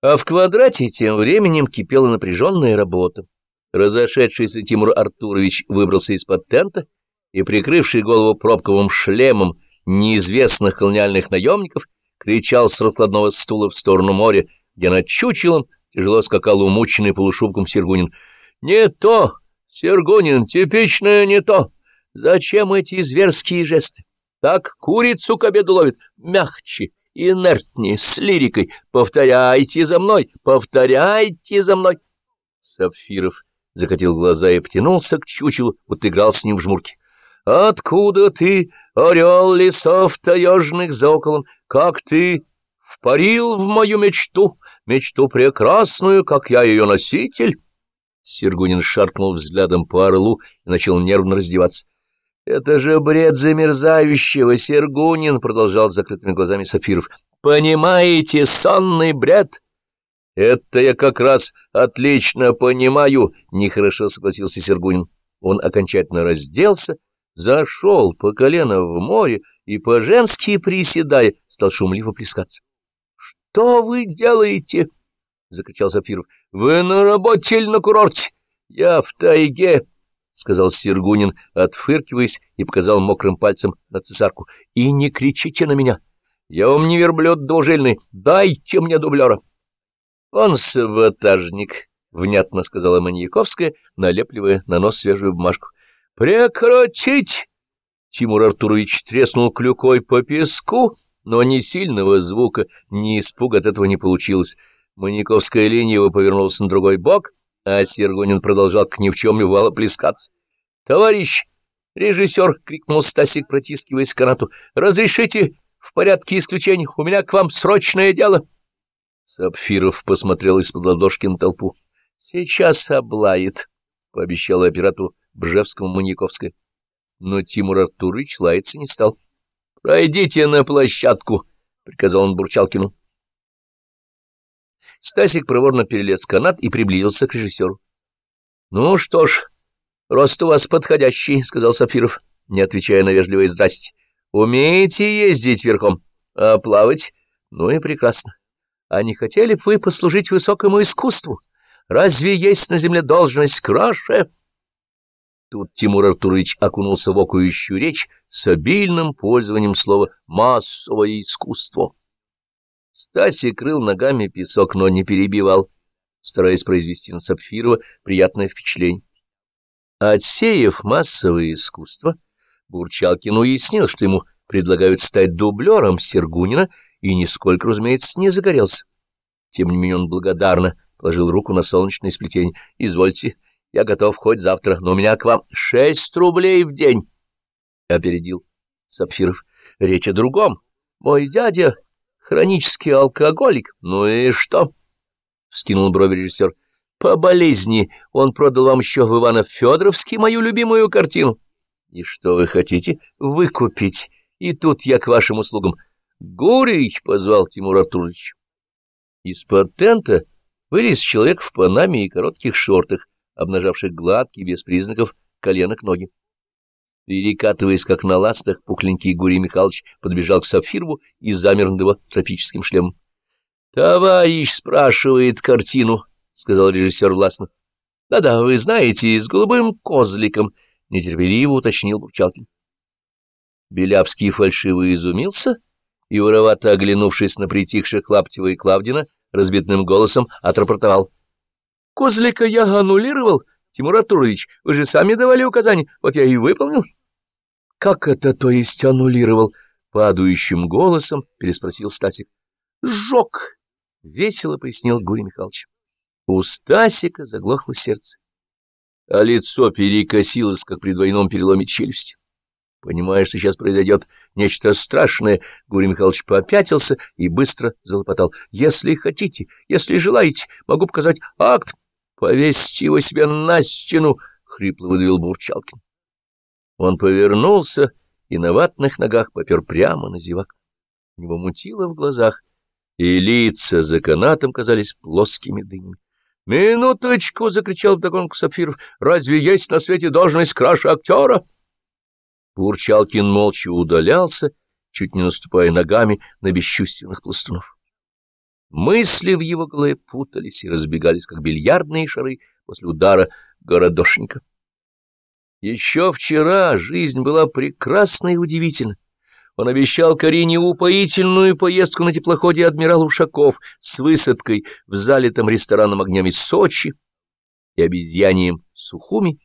А в квадрате тем временем кипела напряженная работа. Разошедшийся Тимур Артурович выбрался из-под тента и, прикрывший голову пробковым шлемом неизвестных колониальных наемников, кричал с раскладного стула в сторону моря, где над чучелом тяжело скакал умученный полушубком Сергунин. «Не то, Сергунин, типичное не то! Зачем эти зверские жесты? Так курицу к обеду ловит, мягче, инертнее, с лирикой. Повторяйте за мной, повторяйте за мной!» Сапфиров закатил глаза и потянулся к чучелу, вот играл с ним в жмурки. «Откуда ты, орел лесов таежных за околом, как ты впарил в мою мечту, мечту прекрасную, как я ее носитель?» Сергунин шаркнул взглядом по орлу и начал нервно раздеваться. «Это же бред замерзающего, Сергунин!» — продолжал с закрытыми глазами Сапфиров. «Понимаете, сонный бред!» «Это я как раз отлично понимаю», — нехорошо согласился Сергунин. Он окончательно разделся, зашел по колено в море и, по-женски приседая, стал шумливо плескаться. — Что вы делаете? — закричал Сапфиров. — Вы на работе или на курорте? — Я в тайге, — сказал Сергунин, отфыркиваясь и показал мокрым пальцем на цесарку. — И не кричите на меня. Я вам не верблюд двужильный. Дайте мне дублера. — Он саботажник, — внятно сказала Маньяковская, налепливая на нос свежую бумажку. — Прекратить! Тимур Артурович треснул клюкой по песку, но ни сильного звука, ни испуга от этого не получилось. Маньяковская лениво повернулась на другой бок, а Сергунин продолжал к ни в чем не бывало плескаться. — Товарищ режиссер! — крикнул Стасик, протискиваясь к канату. — Разрешите в порядке исключений, у меня к вам срочное дело! — Сапфиров посмотрел из-под ладошки на толпу. — Сейчас облает, — пообещала оператору Бжевскому Маньяковская. Но Тимур Артурович лаяться не стал. — Пройдите на площадку, — приказал он Бурчалкину. Стасик проворно перелез канат и приблизился к режиссеру. — Ну что ж, рост у вас подходящий, — сказал Сапфиров, не отвечая на вежливое «здрасте». — Умеете ездить верхом? А плавать? Ну и прекрасно. А не хотели бы вы послужить высокому искусству? Разве есть на земле должность краше? Тут Тимур Артурович окунулся в окующую речь с обильным пользованием слова «массовое искусство». Стаси крыл ногами песок, но не перебивал, стараясь произвести на Сапфирова приятное впечатление. Отсеяв массовое искусство, Бурчалкин уяснил, что ему предлагают стать дублером Сергунина и нисколько, разумеется, не загорелся. Тем не менее он благодарно положил руку на солнечное сплетение. — Извольте, я готов хоть завтра, но у меня к вам шесть рублей в день. — опередил Сапфиров. — Речь о другом. Мой дядя — хронический алкоголик. Ну и что? — вскинул брови режиссер. — По болезни он продал вам еще в Ивано-Федоровске мою любимую картину. — И что вы хотите? — Выкупить. И тут я к вашим услугам. — Гурий! — позвал Тимур Артурович. Из-под тента вылез человек в панаме и коротких шортах, обнажавших гладкие, без признаков, коленок ноги. Перекатываясь, как на ластах, пухленький Гурий Михайлович подбежал к Сапфирову и замер над его тропическим шлемом. — Товарищ спрашивает картину, — сказал режиссер властно. Да — Да-да, вы знаете, с голубым козликом, — нетерпеливо уточнил Бурчалкин. Белявский фальшиво изумился и, воровато оглянувшись на притихших Лаптева и Клавдина, разбитным голосом отрапортовал. — Козлика я аннулировал, Тимур Артурович, вы же сами давали указания, вот я и выполнил. — Как это, то есть, аннулировал? — падающим голосом переспросил Стасик. — Сжег! — весело пояснил Гурий Михайлович. У Стасика заглохло сердце, а лицо перекосилось, как при двойном переломе челюсти. Понимая, что сейчас произойдет нечто страшное, Гурий Михайлович попятился и быстро залопотал. — Если хотите, если желаете, могу показать акт. — Повесьте его себе на стену! — хрипло выдавил Бурчалкин. Он повернулся и на ватных ногах попер прямо на зевак. У него мутило в глазах, и лица за канатом казались плоскими дымами. «Минуточку!» — закричал вдогонку Сапфиров. «Разве есть на свете должность краше актера?» Бурчалкин молча удалялся, чуть не наступая ногами на бесчувственных пластунов. Мысли в его голове путались и разбегались, как бильярдные шары после удара городошника. Еще вчера жизнь была прекрасна и удивительна. Он обещал Карине упоительную поездку на теплоходе «Адмирал Ушаков» с высадкой в залитом рестораном огнями Сочи и обезьянием Сухуми,